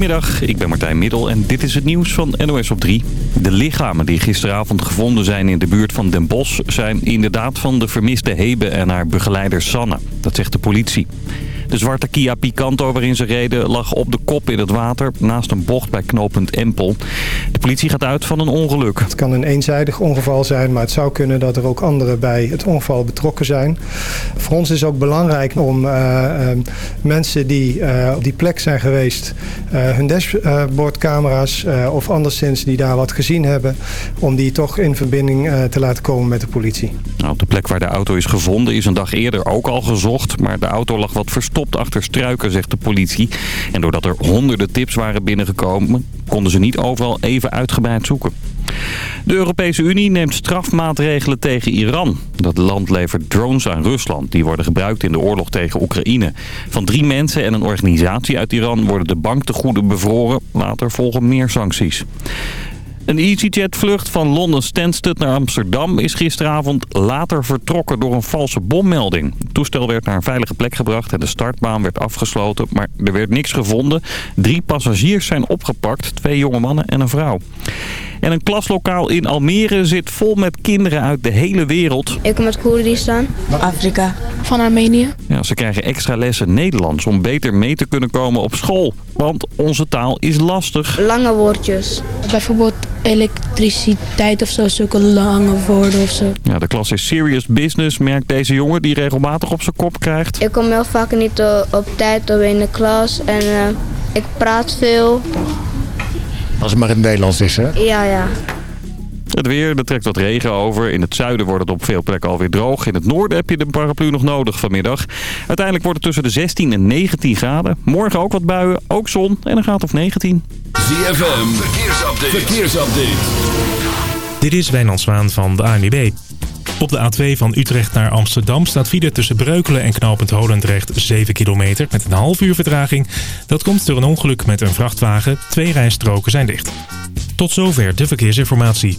Goedemiddag, ik ben Martijn Middel en dit is het nieuws van NOS op 3. De lichamen die gisteravond gevonden zijn in de buurt van Den Bosch... zijn inderdaad van de vermiste Hebe en haar begeleider Sanne. Dat zegt de politie. De zwarte Kia Picanto waarin ze reden lag op de kop in het water... naast een bocht bij knooppunt Empel. De politie gaat uit van een ongeluk. Het kan een eenzijdig ongeval zijn, maar het zou kunnen dat er ook anderen bij het ongeval betrokken zijn. Voor ons is ook belangrijk om uh, uh, mensen die uh, op die plek zijn geweest... hun dashboardcamera's of anderszins die daar wat gezien hebben... om die toch in verbinding te laten komen met de politie. Nou, op de plek waar de auto is gevonden is een dag eerder ook al gezocht... maar de auto lag wat verstopt achter struiken, zegt de politie. En doordat er honderden tips waren binnengekomen... konden ze niet overal even uitgebreid zoeken. De Europese Unie neemt strafmaatregelen tegen Iran. Dat land levert drones aan Rusland. Die worden gebruikt in de oorlog tegen Oekraïne. Van drie mensen en een organisatie uit Iran worden de banktegoeden bevroren. Later volgen meer sancties. Een EasyJet-vlucht van Londen Stansted naar Amsterdam is gisteravond later vertrokken door een valse bommelding. Het toestel werd naar een veilige plek gebracht en de startbaan werd afgesloten, maar er werd niks gevonden. Drie passagiers zijn opgepakt, twee jonge mannen en een vrouw. En een klaslokaal in Almere zit vol met kinderen uit de hele wereld. Ik kom uit Koerdistan. Afrika. Van Armenië. Ja, ze krijgen extra lessen Nederlands om beter mee te kunnen komen op school. Want onze taal is lastig. Lange woordjes. Bijvoorbeeld elektriciteit of zo, zulke lange woorden of zo. Ja, de klas is serious business, merkt deze jongen die regelmatig op zijn kop krijgt. Ik kom heel vaak niet op tijd op in de klas en uh, ik praat veel. Als het maar in het Nederlands is, hè? Ja, ja. Het weer, er trekt wat regen over. In het zuiden wordt het op veel plekken alweer droog. In het noorden heb je de paraplu nog nodig vanmiddag. Uiteindelijk wordt het tussen de 16 en 19 graden. Morgen ook wat buien, ook zon en een graad of 19. ZFM, verkeersupdate. verkeersupdate. Dit is Wijnand Zwaan van de ANWB. Op de A2 van Utrecht naar Amsterdam staat file tussen Breukelen en knooppunt Holendrecht 7 kilometer met een half uur vertraging. Dat komt door een ongeluk met een vrachtwagen. Twee rijstroken zijn dicht. Tot zover de verkeersinformatie.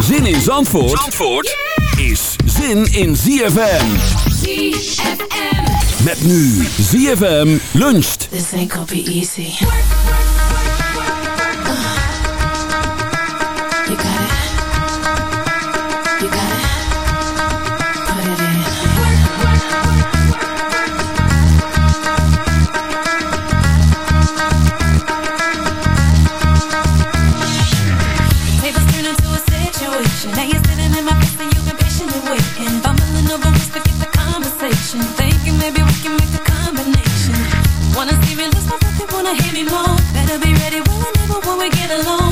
Zin in Zandvoort, Zandvoort is zin in ZFM. ZFM. Met nu ZFM luncht. This ain't gonna be easy. get alone.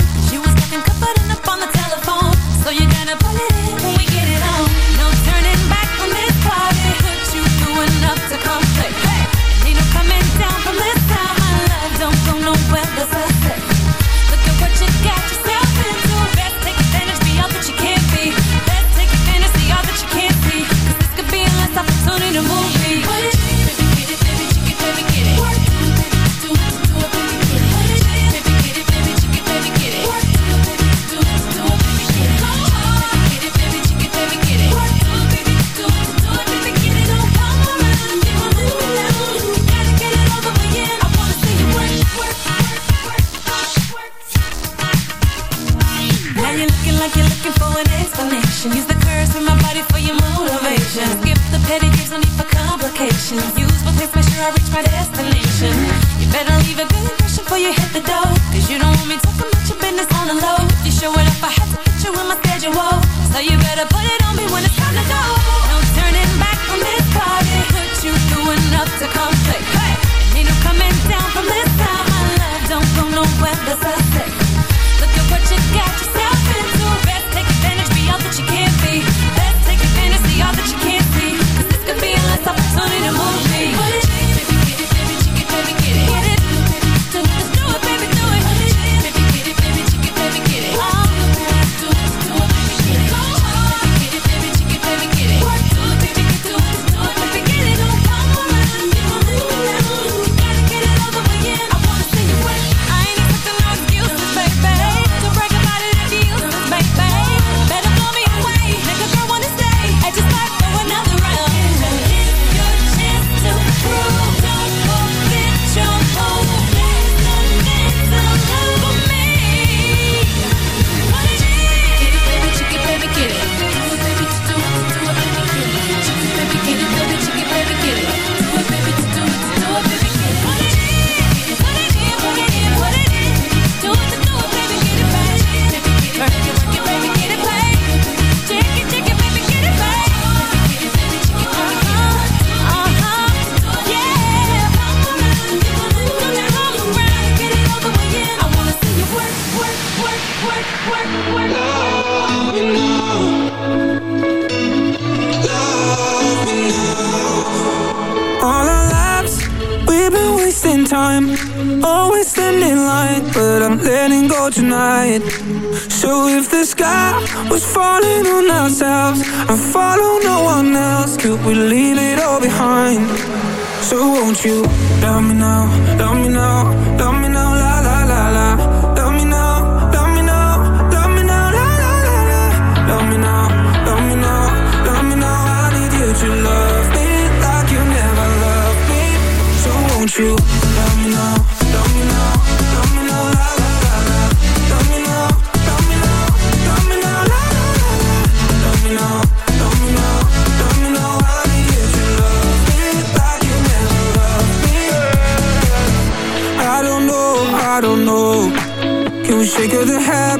love me now, love me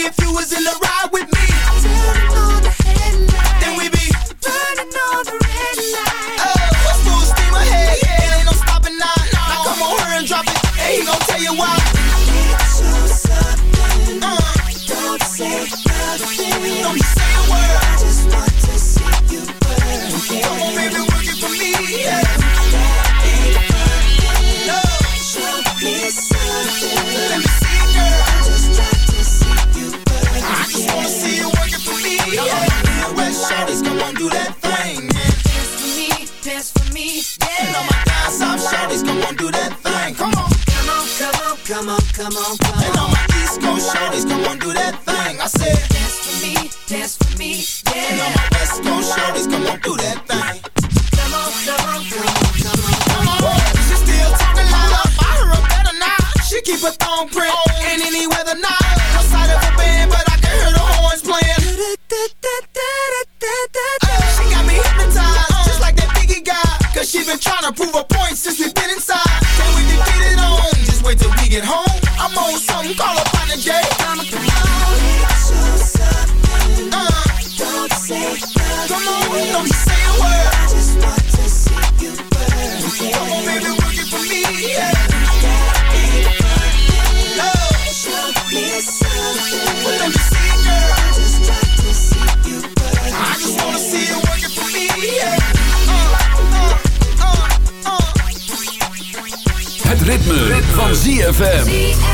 if you was in the ride with come on, come and all my East Coast shorties, come on, do that thing. I said, dance for me, dance for me, yeah. And all my West Coast shorties, come on, do that thing. Come on, come on, come on, come on. Come on, she still talking loud. I heard her better now. She keep her thong print. van ZFM.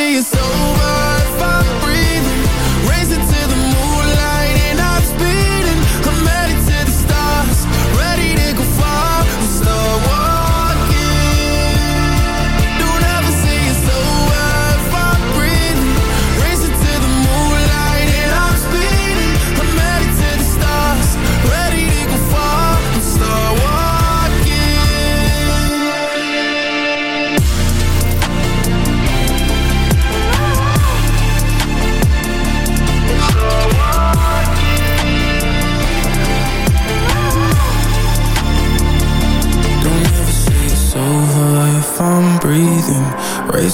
till it's over.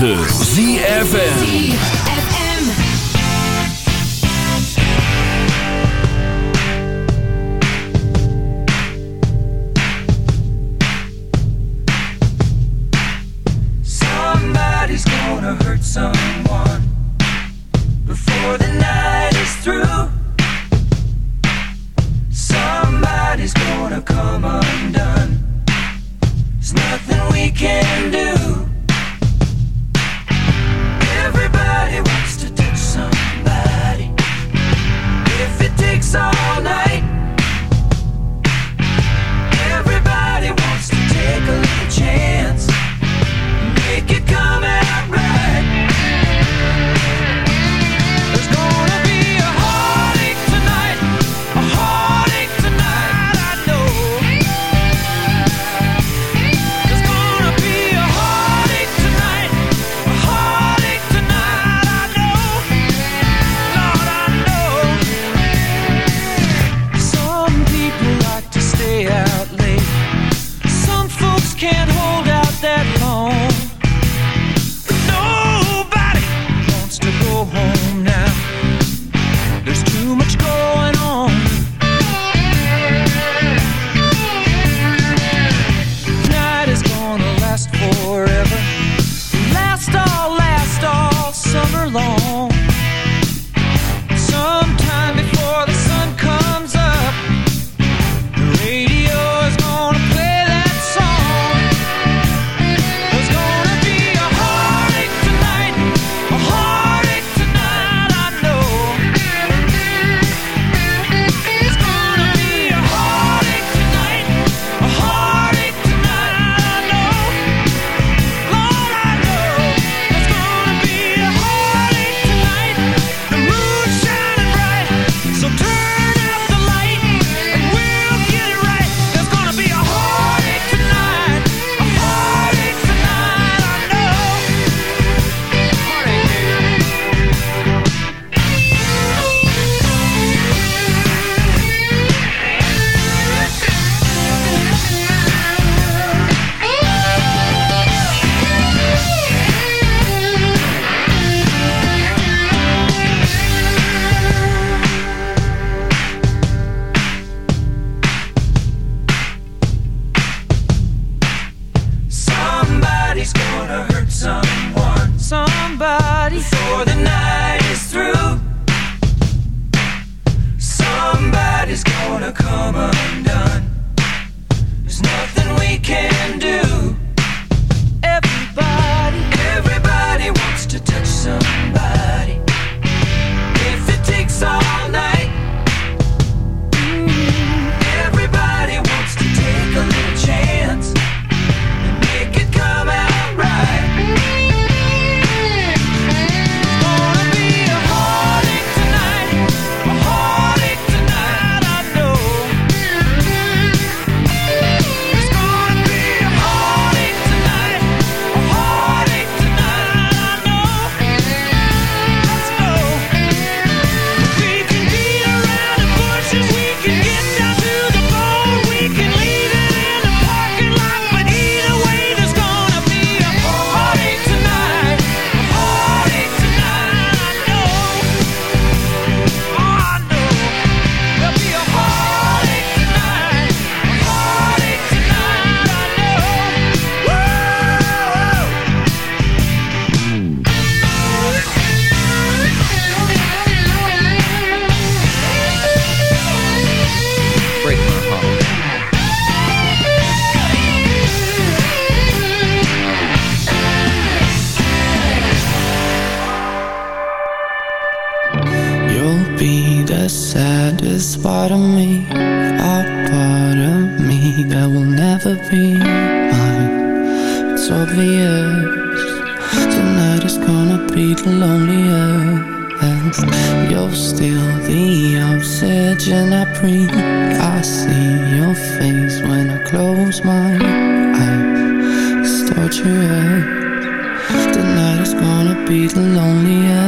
9. that will never be mine. It's obvious. Tonight is gonna be the loneliest. You're still the oxygen I breathe. I see your face when I close my eyes. It's torturous Tonight is gonna be the loneliest.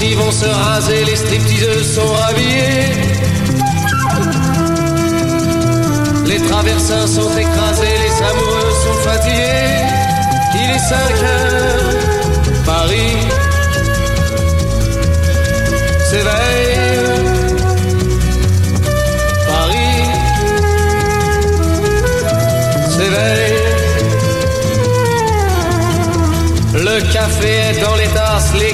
Travestis vont se raser, les stripteaseuses sont rhabillées. Les traversins sont écrasés, les amoureux sont fatigués. Il est 5 heures, Paris s'éveille. Paris s'éveille. Le café est dans les tasses, les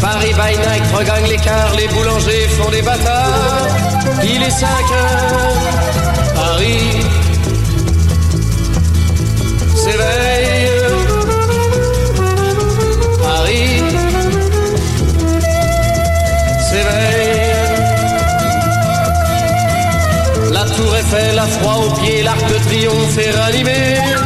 Paris by night regagne l'écart, les boulangers font des bâtards. Il est 5 heures, Paris s'éveille. Paris s'éveille. La tour Eiffel a froid aux pieds, l'arc de triomphe est ranimé.